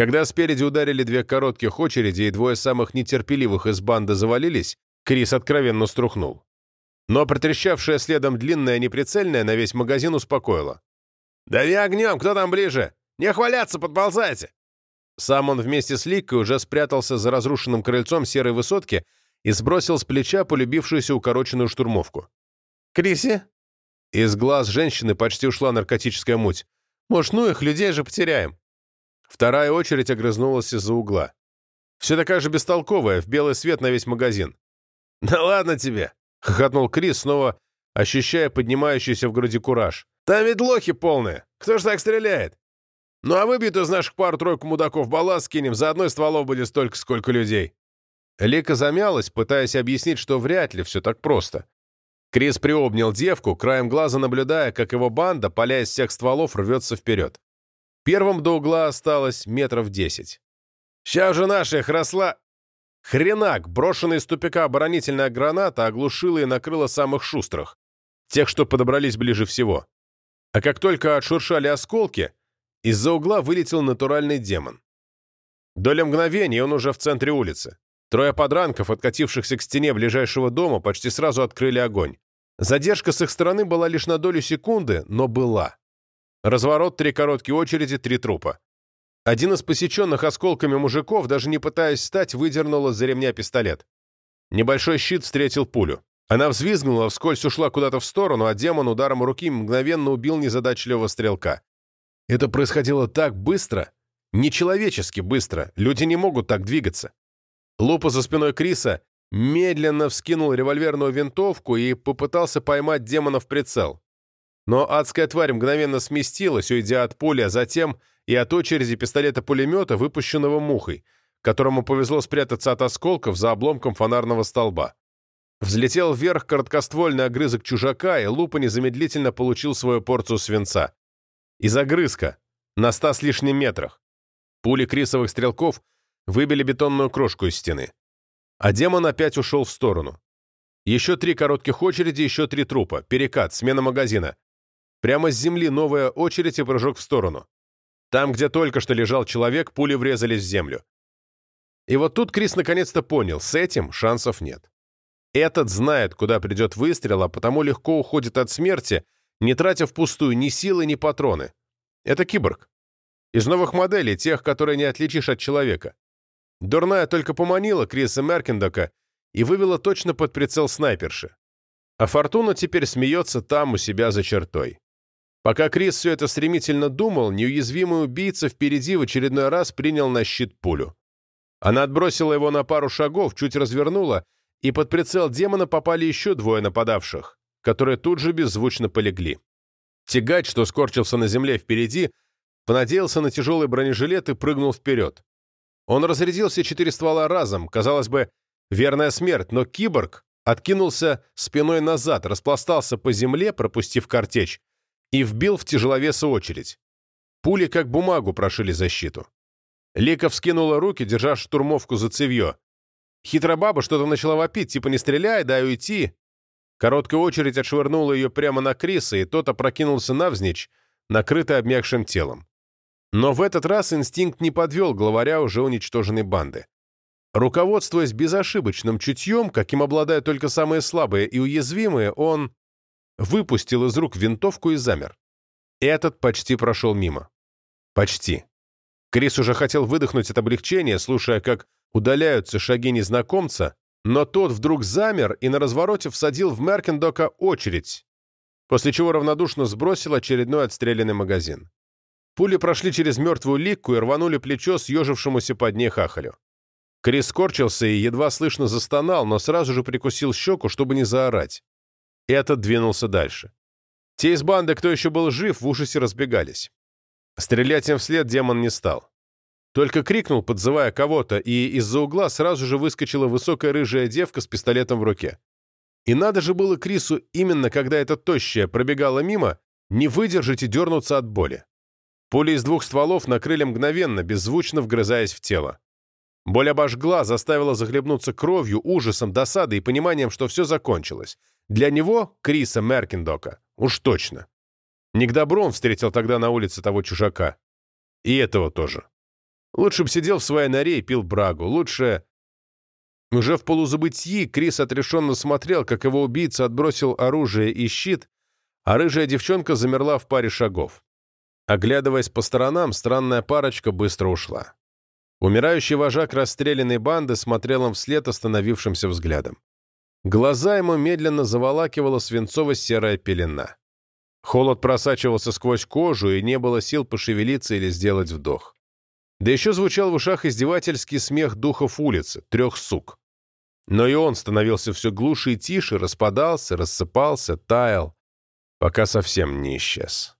Когда спереди ударили две коротких очереди и двое самых нетерпеливых из банды завалились, Крис откровенно струхнул. Но протрещавшая следом длинная неприцельная на весь магазин успокоила. «Дави огнем! Кто там ближе? Не хваляться, подползайте!» Сам он вместе с Ликкой уже спрятался за разрушенным крыльцом серой высотки и сбросил с плеча полюбившуюся укороченную штурмовку. «Криси?» Из глаз женщины почти ушла наркотическая муть. «Может, ну их, людей же потеряем». Вторая очередь огрызнулась из-за угла. Все такая же бестолковая, в белый свет на весь магазин. «Да ладно тебе!» — хохотнул Крис, снова ощущая поднимающийся в груди кураж. «Там ведь лохи полные! Кто ж так стреляет? Ну а выбьют из наших пару-тройку мудаков балласт скинем, за одной стволов будет столько, сколько людей». Лика замялась, пытаясь объяснить, что вряд ли все так просто. Крис приобнял девку, краем глаза наблюдая, как его банда, поля из всех стволов, рвется вперед. Первым до угла осталось метров десять. «Ща уже наша их росла...» Хренак, брошенная из тупика оборонительная граната оглушила и накрыла самых шустрых, тех, что подобрались ближе всего. А как только отшуршали осколки, из-за угла вылетел натуральный демон. Доля мгновений он уже в центре улицы. Трое подранков, откатившихся к стене ближайшего дома, почти сразу открыли огонь. Задержка с их стороны была лишь на долю секунды, но была. Разворот, три короткие очереди, три трупа. Один из посеченных осколками мужиков, даже не пытаясь встать, выдернул из-за ремня пистолет. Небольшой щит встретил пулю. Она взвизгнула, вскользь ушла куда-то в сторону, а демон ударом руки мгновенно убил незадачливого стрелка. Это происходило так быстро, нечеловечески быстро, люди не могут так двигаться. Лупа за спиной Криса медленно вскинул револьверную винтовку и попытался поймать демона в прицел. Но адская тварь мгновенно сместилась, уйдя от пули, а затем и от очереди пистолета-пулемета, выпущенного мухой, которому повезло спрятаться от осколков за обломком фонарного столба. Взлетел вверх короткоствольный огрызок чужака, и Лупа незамедлительно получил свою порцию свинца. Из огрызка, на ста с лишним метрах. Пули крисовых стрелков выбили бетонную крошку из стены. А демон опять ушел в сторону. Еще три коротких очереди, еще три трупа. Перекат, смена магазина. Прямо с земли новая очередь и прыжок в сторону. Там, где только что лежал человек, пули врезались в землю. И вот тут Крис наконец-то понял, с этим шансов нет. Этот знает, куда придет выстрел, а потому легко уходит от смерти, не тратя впустую ни силы, ни патроны. Это киборг. Из новых моделей, тех, которые не отличишь от человека. Дурная только поманила Криса Меркендока и вывела точно под прицел снайперши. А Фортуна теперь смеется там у себя за чертой. Пока Крис все это стремительно думал, неуязвимый убийца впереди в очередной раз принял на щит пулю. Она отбросила его на пару шагов, чуть развернула, и под прицел демона попали еще двое нападавших, которые тут же беззвучно полегли. Тягач, что скорчился на земле впереди, понадеялся на тяжелый бронежилет и прыгнул вперед. Он разрядил все четыре ствола разом, казалось бы, верная смерть, но киборг откинулся спиной назад, распластался по земле, пропустив картечь, и вбил в тяжеловеса очередь. Пули как бумагу прошили защиту. Лика вскинула руки, держа штурмовку за цевье. Хитрая баба что-то начала вопить, типа «не стреляй, дай уйти». Короткая очередь отшвырнула ее прямо на Криса, и тот опрокинулся навзничь, накрытый обмякшим телом. Но в этот раз инстинкт не подвел главаря уже уничтоженной банды. Руководствуясь безошибочным чутьем, каким обладают только самые слабые и уязвимые, он выпустил из рук винтовку и замер. Этот почти прошел мимо. Почти. Крис уже хотел выдохнуть от облегчения, слушая, как удаляются шаги незнакомца, но тот вдруг замер и на развороте всадил в Меркендока очередь, после чего равнодушно сбросил очередной отстрелянный магазин. Пули прошли через мертвую ликку и рванули плечо съежившемуся под ней хахалю. Крис скорчился и едва слышно застонал, но сразу же прикусил щеку, чтобы не заорать. Этот двинулся дальше. Те из банды, кто еще был жив, в ужасе разбегались. Стрелять им вслед демон не стал. Только крикнул, подзывая кого-то, и из-за угла сразу же выскочила высокая рыжая девка с пистолетом в руке. И надо же было Крису, именно когда эта тощая пробегала мимо, не выдержать и дернуться от боли. Пули из двух стволов накрыли мгновенно, беззвучно вгрызаясь в тело. Боль обожгла, заставила захлебнуться кровью, ужасом, досадой и пониманием, что все закончилось. Для него, Криса Меркиндока, уж точно. Не к добру он встретил тогда на улице того чужака. И этого тоже. Лучше бы сидел в своей норе и пил брагу. Лучше... Уже в полузабытии Крис отрешенно смотрел, как его убийца отбросил оружие и щит, а рыжая девчонка замерла в паре шагов. Оглядываясь по сторонам, странная парочка быстро ушла. Умирающий вожак расстрелянной банды смотрел им вслед остановившимся взглядом. Глаза ему медленно заволакивала свинцово-серая пелена. Холод просачивался сквозь кожу, и не было сил пошевелиться или сделать вдох. Да еще звучал в ушах издевательский смех духов улицы, трех сук. Но и он становился все глуше и тише, распадался, рассыпался, таял, пока совсем не исчез.